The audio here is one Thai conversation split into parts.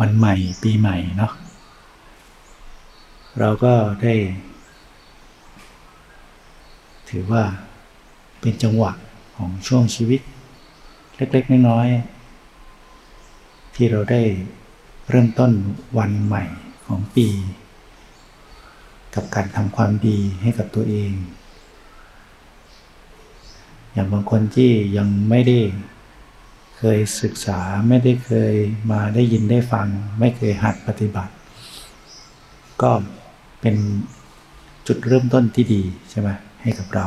วันใหม่ปีใหม่เนาะเราก็ได้ ถือว่าเป็นจังหวะของช่วงชีวิต เล็กๆ น้อยๆที่เราได้เริ่มต้นวันใหม่ของปี กับการทำความดีให้กับตัวเอง อย่างบางคนที่ยังไม่ได้ เคยศึกษาไม่ได้เคยมาได้ยินได้ฟัง ไม่เคยหัดปฏิบัติ ก็เป็นจุดเริ่มต้นที่ดีใช่ไหมให้กับเรา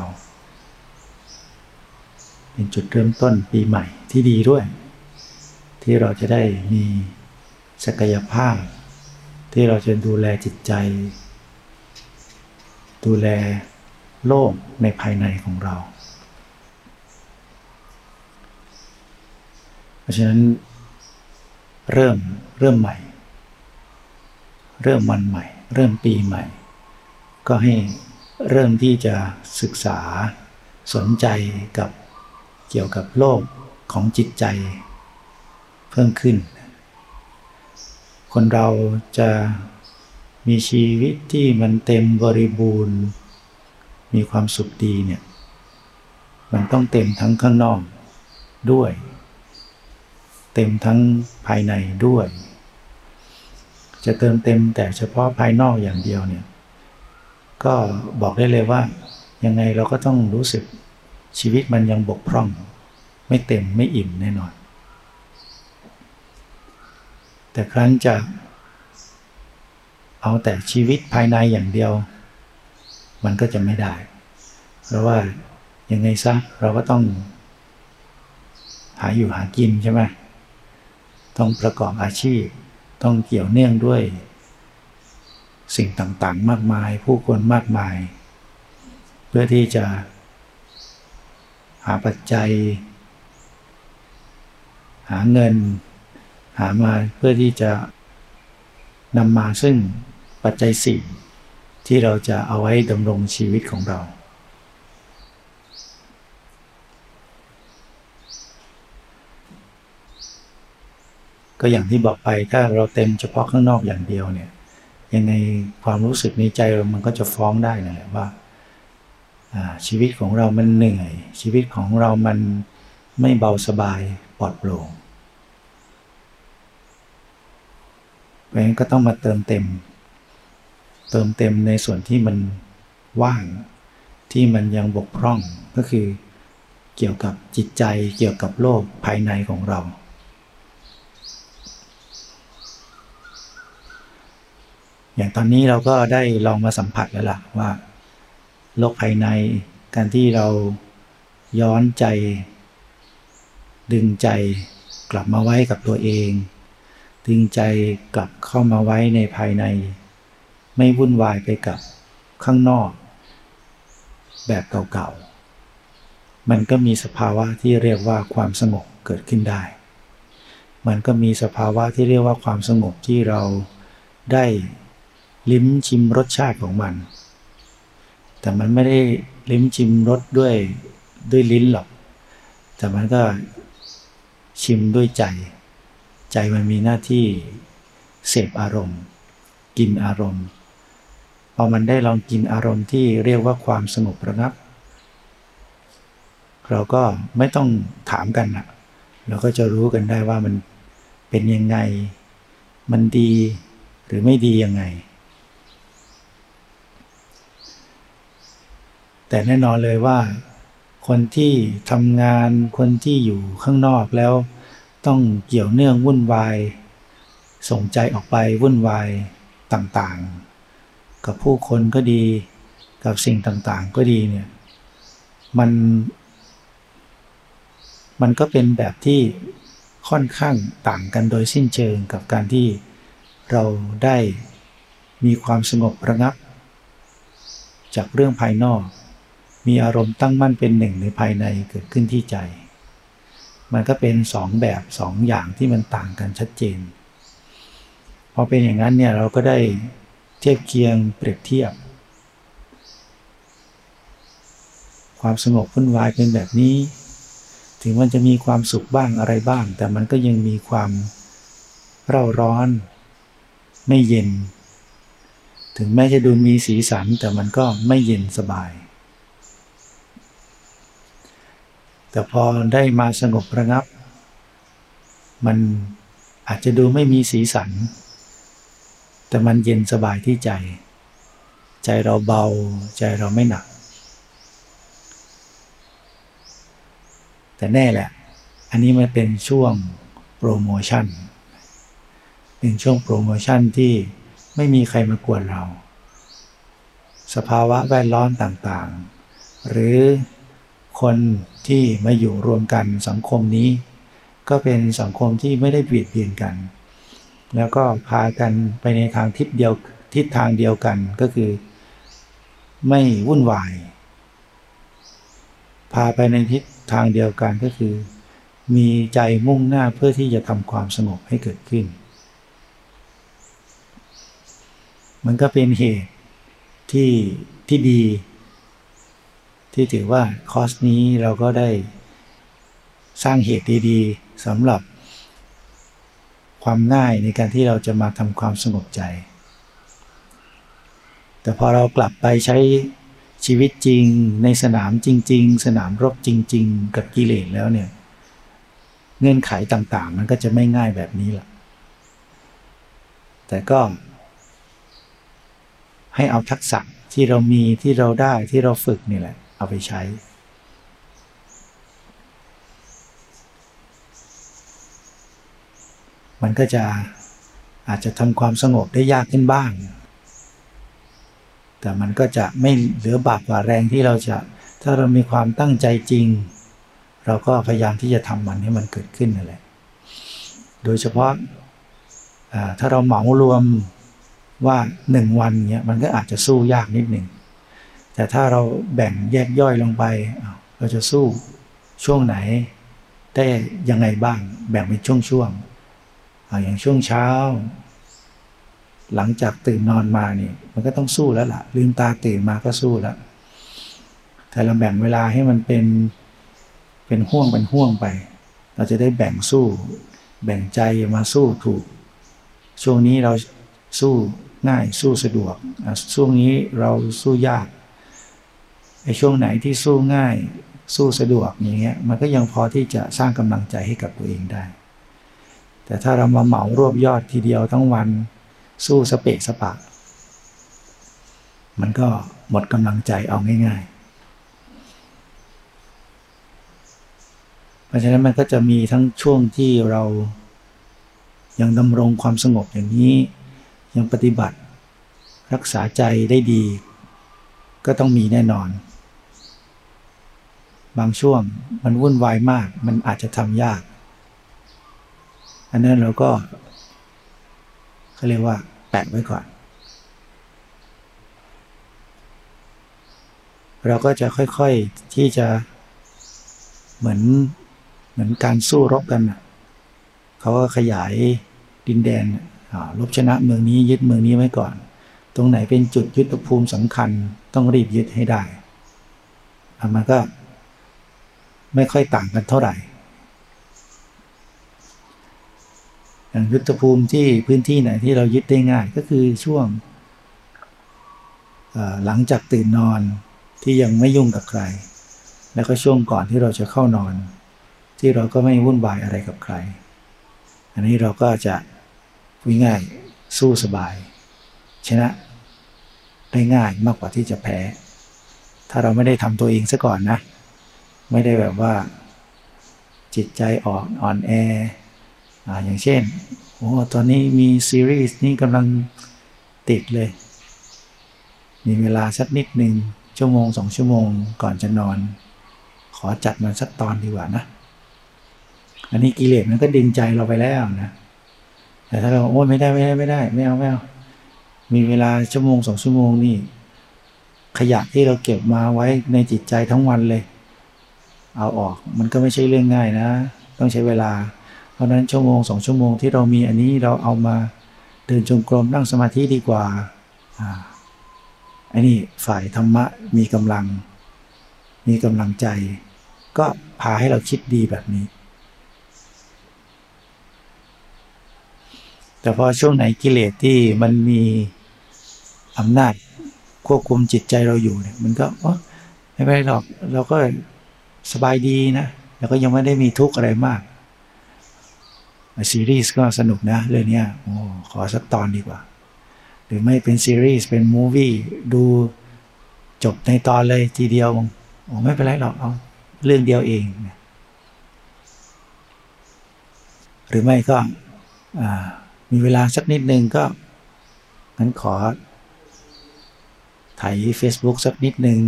เป็นจุดเริ่มต้นปีใหม่ที่ดีด้วย ที่เราจะได้มีศักยภาพ ที่เราจะดูแลจิตใจ ดูแลโลกในภายในของเรา เพ ราะฉะนั้นเริ่มเริ่มใหม่ เริ่มวันใหม่ เริ่มปีใหม่ ก็ให้เริ่มที่จะศึกษาสนใจกับเกี่ยวกับโลกของจิตใจเพิ่มขึ้น คนเราจะมีชีวิตที่มันเต็มบริบูรณ์ มีความสุขดีเนี่ย มันต้องเต็มทั้งข้างนอกด้วย เต็มทั้งภายในด้วย จะเติมเต็มแต่เฉพาะภายนอกอย่างเดียวเนี่ย ก็บอกได้เลยว่า ยังไงเราก็ต้องรู้สึกชีวิตมันยังบกพร่อง ไม่เต็มไม่อิ่มแน่นอน แต่ครั้นจะเอาแต่ชีวิตภายในอย่างเดียว มันก็จะไม่ได้ เพราะว่ายังไงซะเราก็ต้องหาอยู่หากินใช่ไหม ต้องประกอบอาชีพ ต้องเกี่ยวเนื่องด้วย สิ่งต่างๆ มากมาย ผู้คนมากมาย เพื่อที่จะ หาปัจจัย หาเงิน หามาเพื่อที่จะนำมาซึ่งปัจจัยสี่ที่เราจะเอาไว้ดำรงชีวิตของเรา ก็อย่างที่บอกไปถ้าเราเต็มเฉพาะข้างนอกอย่างเดียวเนี่ยยังไงความรู้สึกในใจเรามันก็จะฟ้องได้นะว่าชีวิตของเรามันเหนื่อย ชีวิตของเรามันไม่เบาสบายปลอดโปร่งเพราะฉะนั้นก็ต้องมาเติมเต็ม เติมเต็มในส่วนที่มันว่างที่มันยังบกพร่องก็คือเกี่ยวกับจิตใจเกี่ยวกับโลกภายในของเรา อย่างตอนนี้เราก็ได้ลองมาสัมผัสแล้วล่ะว่าโลกภายในการที่เราย้อนใจ ดึงใจกลับมาไว้กับตัวเอง ดึงใจกลับเข้ามาไว้ในภายใน ไม่วุ่นวายไปกับข้างนอก แบบเก่าๆ มันก็มีสภาวะที่เรียกว่าความสงบเกิดขึ้นได้ มันก็มีสภาวะที่เรียกว่าความสงบที่เราได้ ลิ้มชิมรสชาติของมัน แต่มันไม่ได้ลิ้มชิมรสด้วยด้วยลิ้นหรอก แต่มันก็ชิมด้วยใจ ใจมันมีหน้าที่เสพอารมณ์ กินอารมณ์พอมันได้ลองกินอารมณ์ที่เรียกว่าความสงบระงับ เราก็ไม่ต้องถามกันนะเราก็จะรู้กันได้ว่ามันเป็นยังไง มันดีหรือไม่ดียังไง แต่แน่นอนเลยว่า คนที่ทำงานคนที่อยู่ข้างนอกแล้ว ต้องเกี่ยวเนื่องวุ่นวาย ส่งใจออกไปวุ่นวายต่างๆ กับผู้คนก็ดี กับสิ่งต่างๆ ก็ดีเนี่ยมัน มันก็เป็นแบบที่ค่อนข้างต่างกันโดยสิ้นเชิงกับการที่เราได้มีความสงบระงับ จากเรื่องภายนอก มีอารมณ์ตั้งมั่นเป็นหนึ่งในภายในเกิดขึ้นที่ใจ มันก็เป็นสองแบบสองอย่างที่มันต่างกันชัดเจน พอเป็นอย่างนั้นเนี่ยเราก็ได้เทียบเคียงเปรียบเทียบ ความสงบวุ่นวายเป็นแบบนี้ ถึงมันจะมีความสุขบ้างอะไรบ้าง แต่มันก็ยังมีความเร่าร้อน ไม่เย็น ถึงแม้จะดูมีสีสันแต่มันก็ไม่เย็นสบาย แต่พอได้มาสงบระงับ มันอาจจะดูไม่มีสีสัน แต่มันเย็นสบายที่ใจ ใจเราเบา ใจเราไม่หนัก แต่แน่แหละ อันนี้มันเป็นช่วงโปรโมชั่น เป็นช่วงโปรโมชั่นที่ไม่มีใครมากวนเรา สภาวะแวดล้อมต่างๆ หรือ คนที่มาอยู่รวมกันสังคมนี้ ก็เป็นสังคมที่ไม่ได้เบียดเบียนกัน แล้วก็พากันไปในทางทิศเดียวทิศทางเดียวกันก็คือ ไม่วุ่นวาย พาไปในทิศทางเดียวกันก็คือ มีใจมุ่งหน้าเพื่อที่จะทำความสงบให้เกิดขึ้น มันก็เป็นเหตุที่ที่ดี ที่ถือว่าคอร์สนี้เราก็ได้สร้างเหตุดีๆสำหรับ ความง่ายในการที่เราจะมาทำความสงบใจ แต่พอเรากลับไปใช้ชีวิตจริงในสนามจริง ๆ สนามรบจริง ๆ กับกิเลสแล้วเนี่ย เงื่อนไขต่างๆ มันก็จะไม่ง่ายแบบนี้หละแต่ก็ ให้เอาทักษะที่เรามีที่เราได้ที่เราฝึกนี่แหละ เอาไปใช้ มันก็จะอาจจะทำความสงบได้ยากขึ้นบ้าง แต่มันก็จะไม่เหลือบากกว่าแรงที่เราจะ ถ้าเรามีความตั้งใจจริง เราก็พยายามที่จะทำมันให้มันเกิดขึ้นนั่นแหละ โดยเฉพาะถ้าเราเหมารวมว่าหนึ่งวันเนี้ยมันก็อาจจะสู้ยากนิดหนึ่ง แต่ถ้าเราแบ่งแยกย่อยลงไป เราจะสู้ช่วงไหน ได้ยังไงบ้าง แบ่งเป็นช่วงๆอย่างช่วงเช้า หลังจากตื่นนอนมานี่มันก็ต้องสู้แล้วล่ะ ลืมตาตื่นมาก็สู้แล้วแต่เราแบ่งเวลาให้มันเป็นเป็นห่วงเป็นห่วงไป เราจะได้แบ่งสู้ แบ่งใจมาสู้ถูก ช่วงนี้เราสู้ง่ายสู้สะดวกช่วงนี้เราสู้ยาก ไอ้ช่วงไหนที่สู้ง่าย สู้สะดวกอย่างเงี้ยมันก็ยังพอที่จะสร้างกำลังใจให้กับตัวเองได้ แต่ถ้าเรามาเหมารวบยอดทีเดียวทั้งวันสู้สเปะสปะ มันก็หมดกำลังใจเอาง่ายๆ เพราะฉะนั้นมันก็จะมีทั้งช่วงที่เรายังดำรงความสงบอย่างนี้ ยังปฏิบัติรักษาใจได้ดี ก็ต้องมีแน่นอน บางช่วงมันวุ่นวายมาก มันอาจจะทำยาก อันนั้นเราก็เขาเรียกว่า แปะไว้ก่อน เราก็จะค่อยๆที่จะเหมือนเหมือนการสู้รบกันเขาก็ขยายดินแดนลบชนะเมืองนี้ยึดเมืองนี้ไว้ก่อน ตรงไหนเป็นจุดยุทธภูมิสำคัญต้องรีบยึดให้ได้มันก็ ไม่ค่อยต่างกันเท่าไหร่ อย่างยุทธภูมิที่พื้นที่ไหนที่เรายึดได้ง่ายก็คือช่วงหลังจากตื่นนอนที่ยังไม่ยุ่งกับใคร แล้วก็ช่วงก่อนที่เราจะเข้านอน ที่เราก็ไม่วุ่นวายอะไรกับใคร อันนี้เราก็จะพูดง่ายสู้สบาย ชนะได้ง่ายมากกว่าที่จะแพ้ ถ้าเราไม่ได้ทำตัวเองซะก่อนนะ ไม่ได้แบบว่า จิตใจอ่อนอ่อนแอออย่างเช่นโอ้ตอนนี้มีซีรีส์นี่กำลังติดเลย มีเวลาสักนิดหนึ่งชั่วโมงสองชั่วโมงก่อนจะนอน ขอจัดมันสักตอนดีกว่านะ อันนี้กิเลสมันก็ดึงใจเราไปแล้วนะแต่ถ้าเราโอ้ไม่ได้ไม่ได้ไม่ได้ไม่เอาไม่เอามีเวลาชั่วโมงสองชั่วโมงนี่ขยะที่เราเก็บมาไว้ในจิตใจทั้งวันเลย เอาออก มันก็ไม่ใช่เรื่องง่ายนะ ต้องใช้เวลา เพราะนั้นชั่วโมงสองชั่วโมงที่เรามีอันนี้เราเอามาเดินจงกรมนั่งสมาธิดีกว่าอันนี้ฝ่ายธรรมะมีกำลัง มีกำลังใจ ก็พาให้เราคิดดีแบบนี้ แต่พอช่วงไหนกิเลสที่มันมีอำนาจควบคุมจิตใจเราอยู่เนี่ยมันก็ไม่เป็นไรหรอกเราก็ สบายดีนะ แล้วก็ยังไม่ได้มีทุกข์อะไรมากซีรีส์ก็สนุกนะ เรื่องนี้โอ้ขอสักตอนดีกว่า หรือไม่เป็นซีรีส์เป็นมูวี่ดูจบในตอนเลยทีเดียวโอ้ไม่เป็นไรหรอกเอาเรื่องเดียวเอง หรือไม่ก็มีเวลาสักนิดนึงก็งั้นขอถ่าย Facebook สักนิดนึง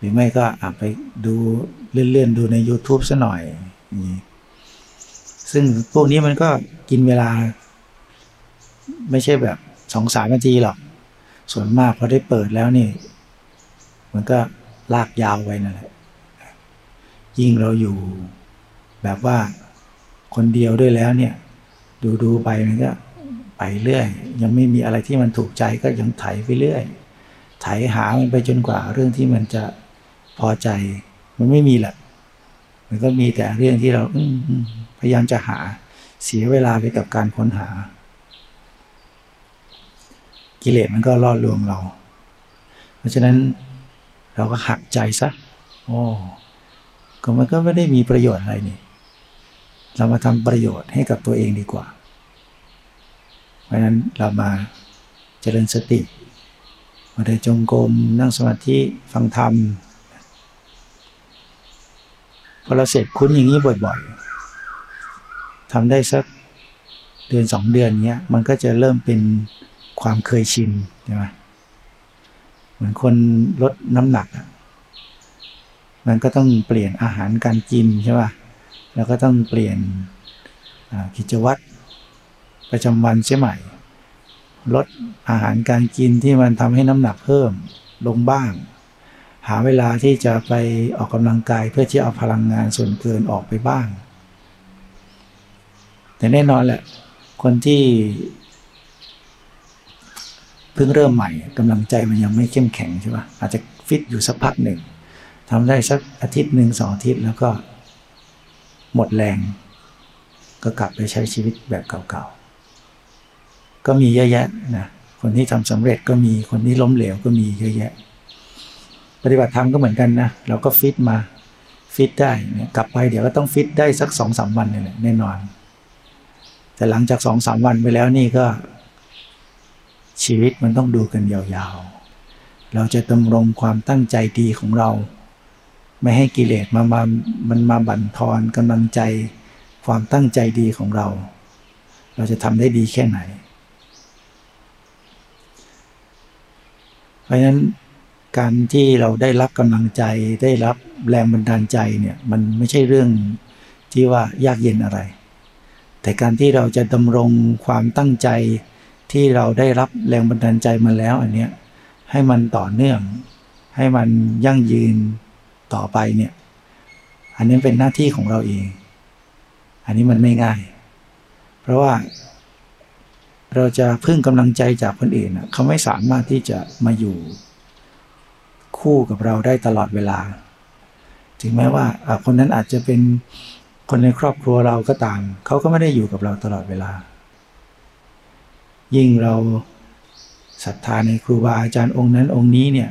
หรือไม่ก็อาไปดูเลื่อนๆดูใน YouTube ซะหน่อยนี่ซึ่งพวกนี้มันก็กินเวลา ไม่ใช่แบบสองสามนาทีหรอก ส่วนมากพอได้เปิดแล้วนี่ มันก็ลากยาวไว้นั่นแหละยิ่งเราอยู่แบบว่าคนเดียวด้วยแล้วเนี่ย ดูดูไปมันก็ไปเรื่อย ยังไม่มีอะไรที่มันถูกใจก็ยังไถไปเรื่อยไถหามันไปจนกว่าเรื่องที่มันจะ พอใจ มันไม่มีแหละมันก็มีแต่เรื่องที่เราพยายามจะหาเสียเวลาไปกับการค้นหา กิเลสมันก็ล่อลวงเรา เพราะฉะนั้นเราก็หักใจซะโอ้ก็มันก็ไม่ได้มีประโยชน์อะไรนี่ เรามาทำประโยชน์ให้กับตัวเองดีกว่า เพราะฉะนั้นเรามาเจริญสติ มาเดินจงกรมนั่งสมาธิฟังธรรม อเราเสร็จคุ้นอย่างนี้บ่อยๆทำได้สักเดือนสองเดือนเนี้ยมันก็จะเริ่มเป็นความเคยชินใช่ไหมเหมือนคนลดน้ำหนักมันก็ต้องเปลี่ยนอาหารการกินใช่ป่ะแล้วก็ต้องเปลี่ยนกิจวัตรประจำวันใช่ไหมลดอาหารการกินที่มันทำให้น้ำหนักเพิ่มลงบ้าง หาเวลาที่จะไปออกกำลังกายเพื่อที่เอาพลังงานส่วนเกินออกไปบ้าง แต่แน่นอนแหละ คนที่เพิ่งเริ่มใหม่กำลังใจมันยังไม่เข้มแข็งใช่ปะอาจจะฟิตอยู่สักพักหนึ่งทำได้สักอาทิตย์หนึ่งสองอาทิตย์แล้วก็หมดแรง ก็กลับไปใช้ชีวิตแบบเก่าๆ ก็มีเยอะแยะนะคนที่ทำสำเร็จก็มีคนที่ล้มเหลวก็มีเยอะแยะ ปฏิบัติธรรมก็เหมือนกันนะเราก็ฟิตมาฟิตได้เนี่ยกลับไปเดี๋ยวก็ต้องฟิตได้สักสองสามวันเนี่ยแน่นอน แต่หลังจากสองสามวันไปแล้วนี่ก็ ชีวิตมันต้องดูกันยาวๆ เราจะดำรงความตั้งใจดีของเรา ไม่ให้กิเลสมามามันมาบั่นทอนกำลังใจความตั้งใจดีของเรา เราจะทำได้ดีแค่ไหน เพราะฉะนั้น การที่เราได้รับกำลังใจได้รับแรงบันดาลใจเนี่ยมันไม่ใช่เรื่องที่ว่ายากเย็นอะไร แต่การที่เราจะดำรงความตั้งใจที่เราได้รับแรงบันดาลใจมาแล้วอันเนี้ยให้มันต่อเนื่อง ให้มันยั่งยืนต่อไปเนี่ยอันนี้เป็นหน้าที่ของเราเอง อันนี้มันไม่ง่าย เพราะว่า เราจะพึ่งกำลังใจจากคนอื่นเขาไม่สามารถที่จะมาอยู่ คู่กับเราได้ตลอดเวลา ถึงแม้ว่าคนนั้นอาจจะเป็นคนในครอบครัวเราก็ตามเขาก็ไม่ได้อยู่กับเราตลอดเวลา ยิ่งเราศรัทธาในครูบาอาจารย์องค์นั้นองค์นี้เนี่ย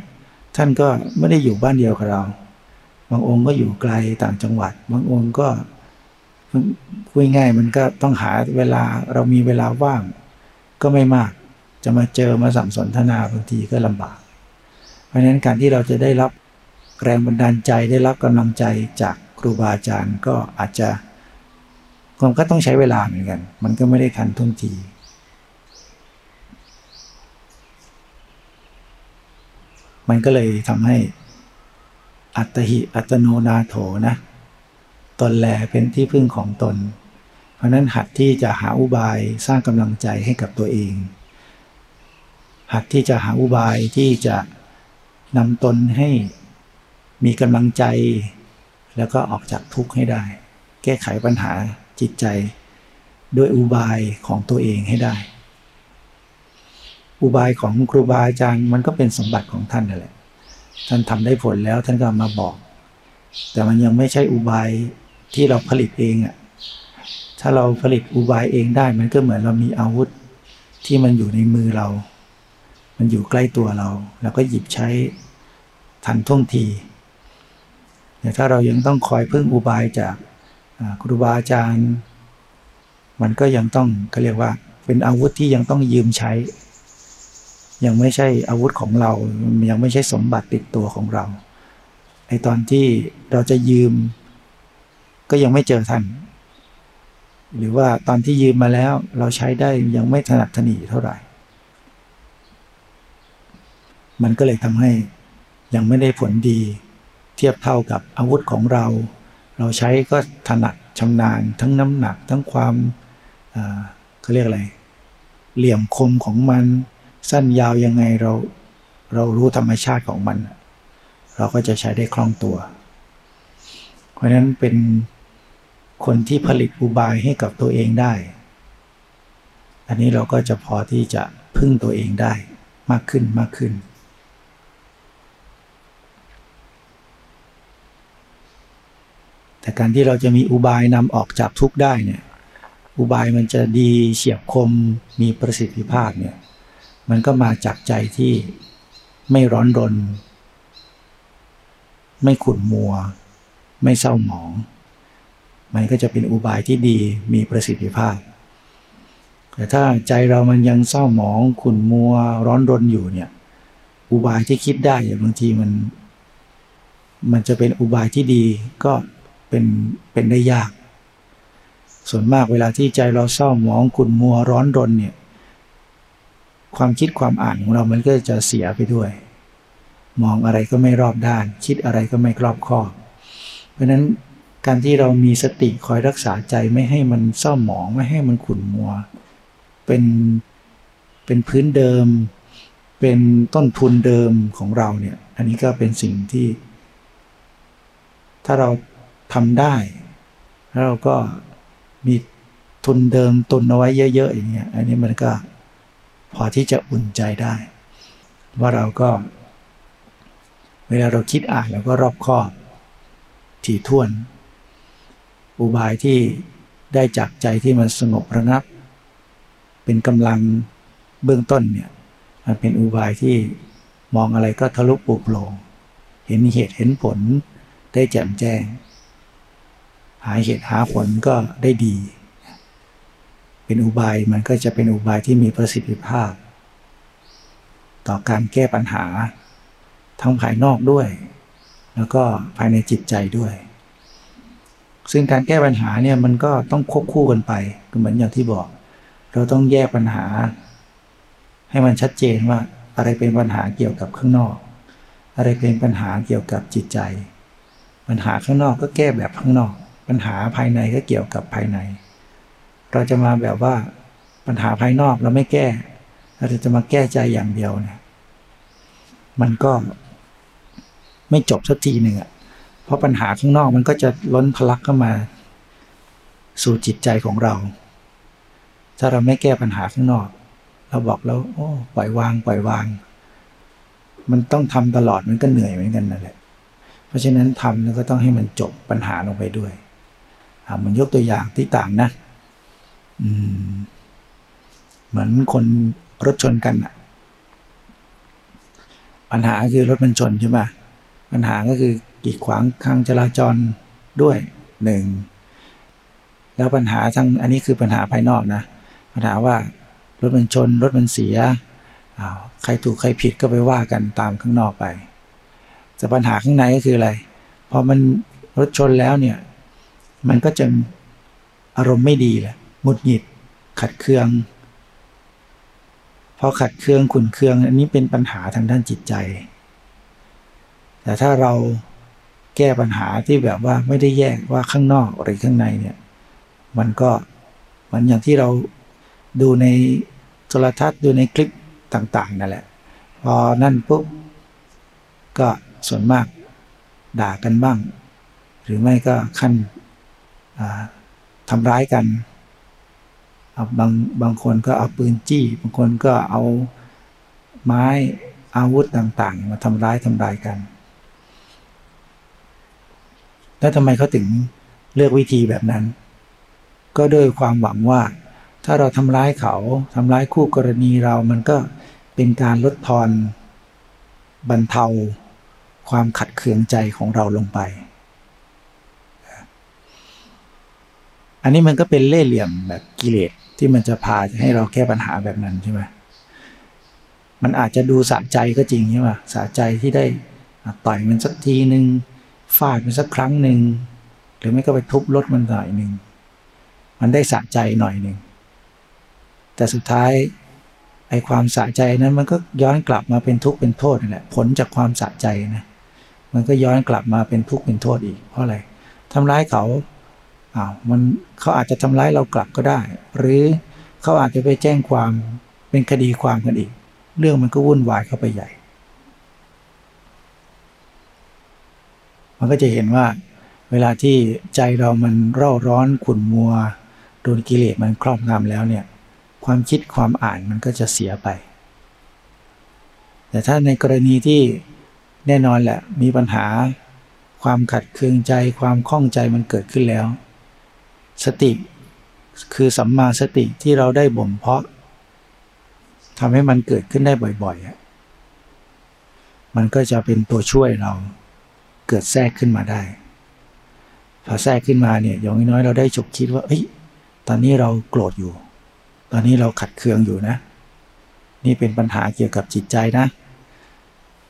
ท่านก็ไม่ได้อยู่บ้านเดียวกับเรา บางองค์ก็อยู่ไกลต่างจังหวัด บางองค์ก็คุยง่ายมันก็ต้องหาเวลาเรามีเวลาว่าง ก็ไม่มากจะมาเจอมาสัมสนทนาบางทีก็ลำบาก เพราะฉะนั้นการที่เราจะได้รับแรงบันดาลใจได้รับกำลังใจจากครูบาอาจารย์ก็อาจจะมันก็ต้องใช้เวลาเหมือนกัน มันก็ไม่ได้ทันท่วงที มันก็เลยทำให้อัตหิอัตโนนาโถนะ ตนแลเป็นที่พึ่งของตน เพราะนั้นหัดที่จะหาอุบายสร้างกำลังใจให้กับตัวเอง หัดที่จะหาอุบายที่จะ นำตนให้มีกำลังใจ แล้วก็ออกจากทุกข์ให้ได้ แก้ไขปัญหาจิตใจ ด้วยอุบายของตัวเองให้ได้ อุบายของครูบาอาจารย์มันก็เป็นสมบัติของท่านนั่นแหละ ท่านทำได้ผลแล้วท่านก็มาบอก แต่มันยังไม่ใช่อุบายที่เราผลิตเองอะ่ะถ้าเราผลิตอุบายเองได้มันก็เหมือนเรามีอาวุธที่มันอยู่ในมือเรา มันอยู่ใกล้ตัวเรา แล้วก็หยิบใช้ทันท่วงทีแต่ถ้าเรายังต้องคอยพึ่งอุบายจากครูบาอาจารย์ มันก็ยังต้องเขาเรียกว่า เป็นอาวุธที่ยังต้องยืมใช้ ยังไม่ใช่อาวุธของเรา ยังไม่ใช่สมบัติติดตัวของเราไอตอนที่เราจะยืม ก็ยังไม่เจอท่าน หรือว่าตอนที่ยืมมาแล้ว เราใช้ได้ยังไม่ถนัดถนีเท่าไหร่ มันก็เลยทำให้ยังไม่ได้ผลดี เทียบเท่ากับอาวุธของเรา เราใช้ก็ถนัดชำนาญทั้งน้ำหนักทั้งความเขาเรียกอะไร เหลี่ยมคมของมัน สั้นยาวยังไงเราเรารู้ธรรมชาติของมัน เราก็จะใช้ได้คล่องตัว เพราะนั้นเป็นคนที่ผลิตอุบายให้กับตัวเองได้ อันนี้เราก็จะพอที่จะพึ่งตัวเองได้มากขึ้นมากขึ้น แต่การที่เราจะมีอุบายนำออกจากทุกข์ได้เนี่ยอุบายมันจะดีเฉียบคมมีประสิทธิภาพเนี่ยมันก็มาจากใจที่ไม่ร้อนรน ไม่ขุ่นมัว ไม่เศร้าหมอง มันก็จะเป็นอุบายที่ดีมีประสิทธิภาพ แต่ถ้าใจเรามันยังเศร้าหมอง ขุ่นมัว ร้อนรนอยู่เนี่ยอุบายที่คิดได้บางทีมัน มันจะเป็นอุบายที่ดีก็ เป็นเป็นได้ยาก ส่วนมากเวลาที่ใจเราเศร้าหมองขุ่นมัวร้อนรนเนี่ย ความคิดความอ่านของเรามันก็จะเสียไปด้วย มองอะไรก็ไม่รอบด้าน คิดอะไรก็ไม่รอบคอบ เพราะนั้นการที่เรามีสติคอยรักษาใจไม่ให้มันเศร้าหมองไม่ให้มันขุ่นมัว เป็นเป็นพื้นเดิม เป็นต้นทุนเดิมของเราเนี่ย อันนี้ก็เป็นสิ่งที่ ถ้าเรา ทำได้ แล้วเราก็มีทุนเดิมตุนเอาไว้เยอะๆอย่างเงี้ย อันนี้มันก็พอที่จะอุ่นใจได้ ว่าเราก็ เวลาเราคิดอ่านเราก็รอบคอบ ถี่ถ้วน อุบายที่ได้จากใจที่มันสงบระงับ เป็นกำลังเบื้องต้นเนี่ยมันเป็นอุบายที่มองอะไรก็ทะลุปุโปร่งเห็นเหตุเห็นผลได้แจ่มแจ้ง หาเหตุหาผลก็ได้ดี เป็นอุบายมันก็จะเป็นอุบายที่มีประสิทธิภาพ ต่อการแก้ปัญหา ทั้งภายนอกด้วย แล้วก็ภายในจิตใจด้วย ซึ่งการแก้ปัญหาเนี่ยมันก็ต้องควบคู่กันไปก็เหมือนอย่างที่บอก เราต้องแยกปัญหา ให้มันชัดเจนว่าอะไรเป็นปัญหาเกี่ยวกับข้างนอก อะไรเป็นปัญหาเกี่ยวกับจิตใจ ปัญหาข้างนอกก็แก้แบบข้างนอก ปัญหาภายในก็เกี่ยวกับภายใน เราจะมาแบบว่าปัญหาภายนอกเราไม่แก้ เราจะมาแก้ใจอย่างเดียวเนี่ยมันก็ไม่จบสักทีหนึ่งอะเพราะปัญหาข้างนอกมันก็จะล้นพลักเข้ามา สู่จิตใจของเรา ถ้าเราไม่แก้ปัญหาข้างนอก เราบอกแล้ว โอ้ปล่อยวาง ปล่อยวาง มันต้องทำตลอดมันก็เหนื่อยเหมือนกันนั่นแหละเพราะฉะนั้นทำแล้วก็ต้องให้มันจบปัญหาลงไปด้วย มันยกตัวอย่างที่ต่างนะอืมเหมือนคนรถชนกันอะปัญหาคือรถมันชนใช่ไหมปัญหาก็คือกีดขวางทางจราจรด้วยหนึ่งแล้วปัญหาทางอันนี้คือปัญหาภายนอกนะปัญหาว่ารถมันชนรถมันเสียใครถูกใครผิดก็ไปว่ากันตามข้างนอกไปแต่ปัญหาข้างในก็คืออะไรพอมันรถชนแล้วเนี่ย มันก็จะอารมณ์ไม่ดีแหละหงุดหงิด ขัดเคืองพอขัดเคืองขุนเคือง อันนี้เป็นปัญหาทางด้านจิตใจ แต่ถ้าเราแก้ปัญหาที่แบบว่าไม่ได้แยกว่าข้างนอกหรือข้างในเนี่ย มันก็มันอย่างที่เราดูในโทรทัศน์ดูในคลิปต่างๆนั่นแหละ พอนั่นปุ๊บก็ส่วนมากด่ากันบ้าง หรือไม่ก็ขั้น ทำร้ายกันบางบางคนก็เอาปืนจี้ บางคนก็เอาไม้อาวุธต่างๆ มาทำร้ายทำลายกัน แล้วทำไมเขาถึงเลือกวิธีแบบนั้น ก็ด้วยความหวังว่า ถ้าเราทำร้ายเขาทำร้ายคู่กรณีเรามันก็เป็นการลดทอนบรรเทาความขัดเคืองใจของเราลงไป อันนี้มันก็เป็นเล่ห์เหลี่ยมแบบกิเลสที่มันจะพาให้เราแก้ปัญหาแบบนั้นใช่ไหมมันอาจจะดูสะใจก็จริงใช่ไหมสะใจที่ได้ต่อยมันสักทีหนึ่งฟาดมันสักครั้งหนึ่งหรือไม่ก็ไปทุบรถมันหน่อยหนึ่งมันได้สะใจหน่อยหนึ่งแต่สุดท้ายไอ้ความสะใจนั้นมันก็ย้อนกลับมาเป็นทุกข์เป็นโทษนี่แหละผลจากความสะใจนะมันก็ย้อนกลับมาเป็นทุกข์เป็นโทษอีกเพราะอะไรทำร้ายเขา อ้าวมันเขาอาจจะทำร้ายเรากลับก็ได้ หรือเขาอาจจะไปแจ้งความเป็นคดีความกันอีก เรื่องมันก็วุ่นวายเข้าไปใหญ่ มันก็จะเห็นว่า เวลาที่ใจเรามันเร่าร้อนขุ่นมัวโดนกิเลสมันครอบงำแล้วเนี่ย ความคิดความอ่านมันก็จะเสียไป แต่ถ้าในกรณีที่แน่นอนแหละมีปัญหา ความขัดเคืองใจความข้องใจมันเกิดขึ้นแล้ว สติคือสัมมาสติที่เราได้บ่มเพาะทำให้มันเกิดขึ้นได้บ่อยๆ มันก็จะเป็นตัวช่วยเราเกิดแทรกขึ้นมาได้ พอแทรกขึ้นมาเนี่ยอย่างน้อยเราได้ฉกคิดว่าเฮ้ยตอนนี้เราโกรธอยู่ ตอนนี้เราขัดเคืองอยู่นะ นี่เป็นปัญหาเกี่ยวกับจิตใจนะ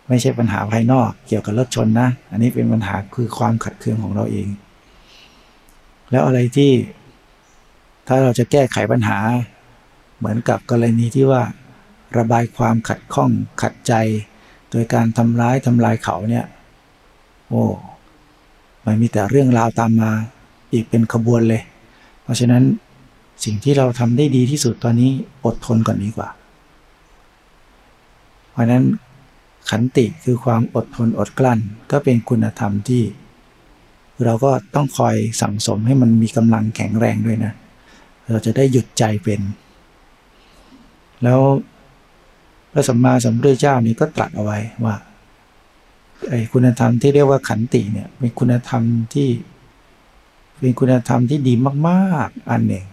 ไม่ใช่ปัญหาภายนอกเกี่ยวกับรถชนนะ อันนี้เป็นปัญหาคือความขัดเคืองของเราเอง แล้วอะไรที่ถ้าเราจะแก้ไขปัญหา เหมือนกับกรณีที่ว่า ระบายความขัดข้องขัดใจ โดยการทำร้ายทำลายเขาเนี่ย โอ้มันมีแต่เรื่องราวตามมาอีกเป็นขบวนเลย เพราะฉะนั้นสิ่งที่เราทำได้ดีที่สุดตอนนี้อดทนก่อนดีกว่า เพราะนั้นขันติคือความอดทนอดกลั้นก็เป็นคุณธรรมที่ เราก็ต้องคอยสั่งสมให้มันมีกำลังแข็งแรงด้วยนะ เราจะได้หยุดใจเป็น แล้วพระสัมมาสัมพุทธเจ้านี้ก็ตรัสเอาไว้ว่าไอ้คุณธรรมที่เรียกว่าขันติเนี่ยเป็นคุณธรรมที่เป็นคุณธรรมที่ดีมากๆอันหนึ่ง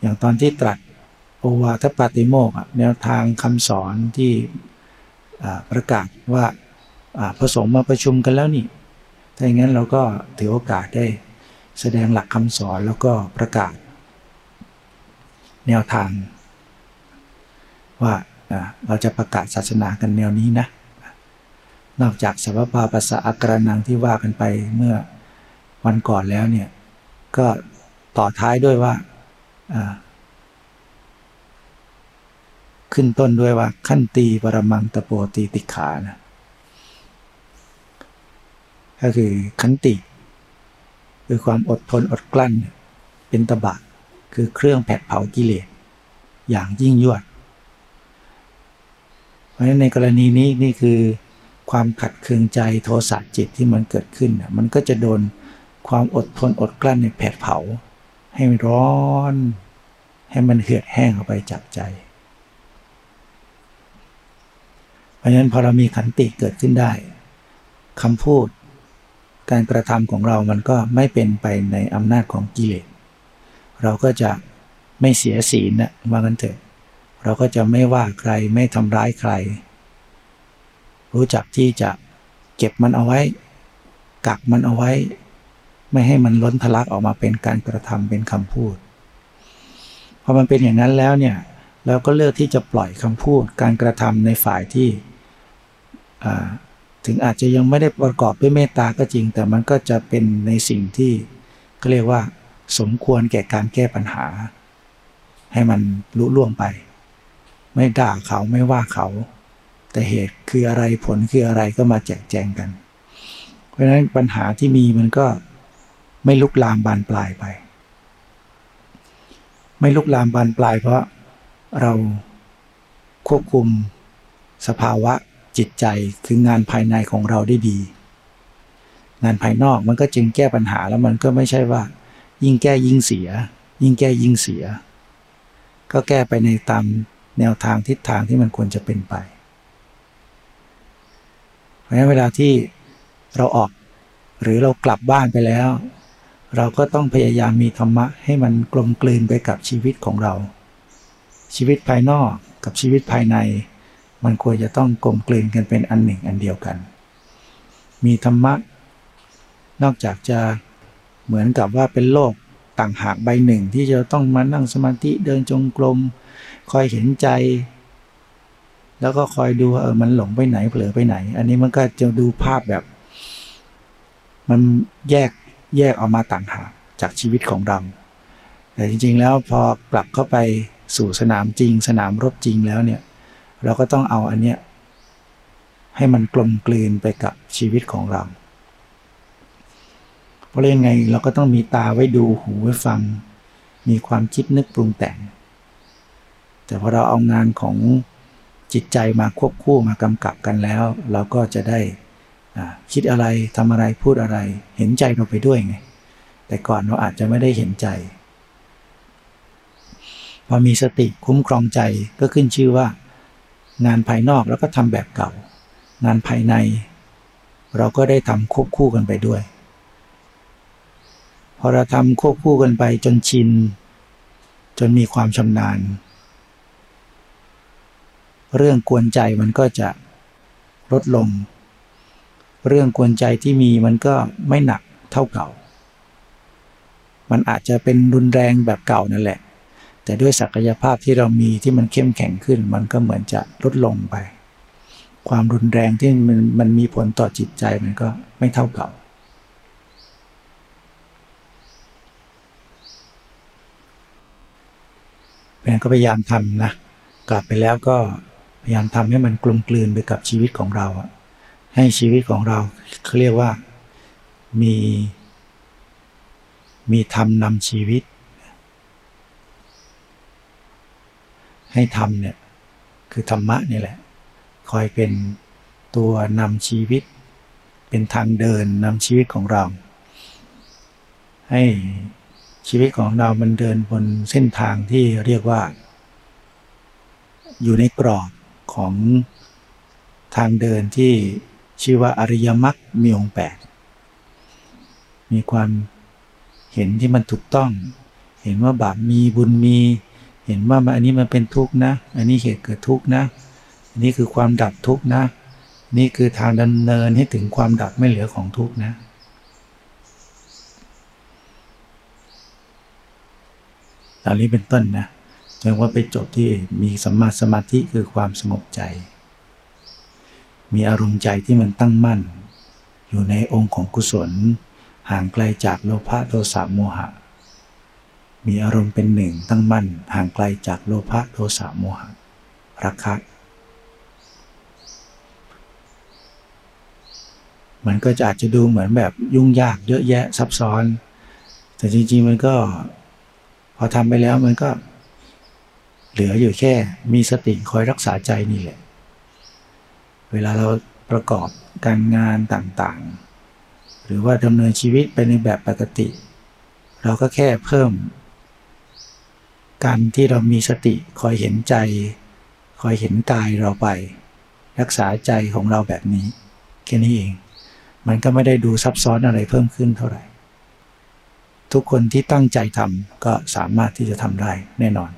อย่างตอนที่ตรัสโอวาทปาติโมกแนวทางคำสอนที่ประกาศว่า ผสมมาประชุมกันแล้วนี่ ถ้าอย่างนั้นเราก็ถือโอกาสได้แสดงหลักคำสอนแล้วก็ประกาศ แนวทาง ว่าเราจะประกาศศาสนากันแนวนี้นะ นอกจากสัพพาปัสสะอักรนังที่ว่ากันไปเมื่อวันก่อนแล้วเนี่ย ก็ต่อท้ายด้วยว่าขึ้นต้นด้วยว่าขั้นตีปรมังตะโปตีติขานะ ก็คือขันติ คือความอดทนอดกลั้น เป็นตบะ คือเครื่องแผดเผากิเลสอย่างยิ่งยวด เพราะฉะนั้นในกรณีนี้นี่คือความขัดเคืองใจโทสะจิตที่มันเกิดขึ้น มันก็จะโดนความอดทนอดกลั้นในแผดเผา ให้มันร้อน ให้มันเหือดแห้งออกไปจากใจ เพราะฉะนั้นพอเรามีขันติเกิดขึ้นได้คำพูด การกระทำของเรามันก็ไม่เป็นไปในอำนาจของกิเลส เราก็จะไม่เสียศีลนะว่ากันเถอะ เราก็จะไม่ว่าใครไม่ทำร้ายใคร รู้จักที่จะเก็บมันเอาไว้ กักมันเอาไว้ ไม่ให้มันล้นทะลักออกมาเป็นการกระทำเป็นคำพูด พอมันเป็นอย่างนั้นแล้วเนี่ยเราก็เลือกที่จะปล่อยคำพูดการกระทำในฝ่ายที่ ถึงอาจจะยังไม่ได้ประกอบด้วยเมตตาก็จริง แต่มันก็จะเป็นในสิ่งที่ก็เรียกว่า สมควรแก่การแก้ปัญหา ให้มันลุล่วงไป ไม่ด่าเขาไม่ว่าเขา แต่เหตุคืออะไรผลคืออะไรก็มาแจกแจงกัน เพราะฉะนั้นปัญหาที่มีมันก็ไม่ลุกลามบานปลายไป ไม่ลุกลามบานปลายเพราะเราควบคุมสภาวะ จิตใจคืองานภายในของเราได้ดี งานภายนอกมันก็จึงแก้ปัญหาแล้วมันก็ไม่ใช่ว่า ยิ่งแก้ยิ่งเสีย ยิ่งแก้ยิ่งเสีย ก็แก้ไปในตามแนวทางทิศทางที่มันควรจะเป็นไป เพราะฉะนั้นเวลาที่เราออกหรือเรากลับบ้านไปแล้ว เราก็ต้องพยายามมีธรรมะให้มันกลมกลืนไปกับชีวิตของเรา ชีวิตภายนอกกับชีวิตภายใน มันควรจะต้องกลมกลืนกันเป็นอันหนึ่งอันเดียวกัน มีธรรมะ นอกจากจะเหมือนกับว่าเป็นโลกต่างหากใบหนึ่งที่จะต้องมานั่งสมาธิเดินจงกรมคอยเห็นใจ แล้วก็คอยดูเออมันหลงไปไหนเผลอไปไหน อันนี้มันก็จะดูภาพแบบ มันแยกแยกออกมาต่างหากจากชีวิตของเราแต่จริงๆแล้วพอกลับเข้าไปสู่สนามจริง สนามรบจริงแล้วเนี่ย เราก็ต้องเอาอันเนี้ยให้มันกลมกลืนไปกับชีวิตของเรา เพราะยังไงเราก็ต้องมีตาไว้ดูหูไว้ฟัง มีความคิดนึกปรุงแต่ง แต่พอเราเอางานของจิตใจมาควบคู่มากำกับกันแล้ว เราก็จะได้คิดอะไรทำอะไรพูดอะไร เห็นใจเราไปด้วยไง แต่ก่อนเราอาจจะไม่ได้เห็นใจ พอมีสติคุ้มครองใจก็ขึ้นชื่อว่า งานภายนอกแล้วก็ทำแบบเก่า งานภายใน เราก็ได้ทำควบคู่กันไปด้วย พอเราทำควบคู่กันไปจนชิน จนมีความชำนาญ เรื่องกวนใจมันก็จะลดลง เรื่องกวนใจที่มีมันก็ไม่หนักเท่าเก่า มันอาจจะเป็นรุนแรงแบบเก่านั่นแหละ แต่ด้วยศักยภาพที่เรามีที่มันเข้มแข็งขึ้น มันก็เหมือนจะลดลงไป ความรุนแรงที่มันมันมีผลต่อจิตใจมันก็ไม่เท่าเก่าแม่ก็พยายามทำนะกลับไปแล้วก็พยายามทำให้มันกลมกลืนไปกับชีวิตของเราให้ชีวิตของเราเขาเรียกว่ามีมีธรรมนำชีวิต ให้ธรรมเนี่ยคือธรรมะนี่แหละ คอยเป็นตัวนำชีวิต เป็นทางเดินนำชีวิตของเรา ให้ชีวิตของเรามันเดินบนเส้นทางที่เรียกว่า อยู่ในกรอบของทางเดินที่ชื่อว่าอริยมรรคมีองค์แปดมีความเห็นที่มันถูกต้อง เห็นว่าบาปมีบุญมี เห็นว่าอันนี้มันเป็นทุกข์นะ อันนี้เหตุเกิดทุกข์นะ อันนี้คือความดับทุกข์นะ นี่คือทางดำเนินให้ถึงความดับไม่เหลือของทุกข์นะ ตอนนี้เป็นต้นนะจนว่าไปจบที่มีสัมมาสมาธิคือความสงบใจ มีอารมณ์ใจที่มันตั้งมั่น อยู่ในองค์ของกุศล ห่างไกลจากโลภะโทสะโมหะ มีอารมณ์เป็นหนึ่งตั้งมั่นห่างไกลจากโลภะโทสะโมหะรักคะมันก็จะอาจจะดูเหมือนแบบยุ่งยากเยอะแยะซับซ้อน แต่จริงๆมันก็ พอทำไปแล้วมันก็ เหลืออยู่แค่ มีสติคอยรักษาใจนี่แหละ เวลาเราประกอบการงานต่างๆ หรือว่าดำเนินชีวิตไปในแบบปกติ เราก็แค่เพิ่ม การที่เรามีสติคอยเห็นใจ คอยเห็นกายเราไป รักษาใจของเราแบบนี้แค่นี้เอง มันก็ไม่ได้ดูซับซ้อนอะไรเพิ่มขึ้นเท่าไหร่ ทุกคนที่ตั้งใจทำก็สามารถที่จะทำได้แน่นอน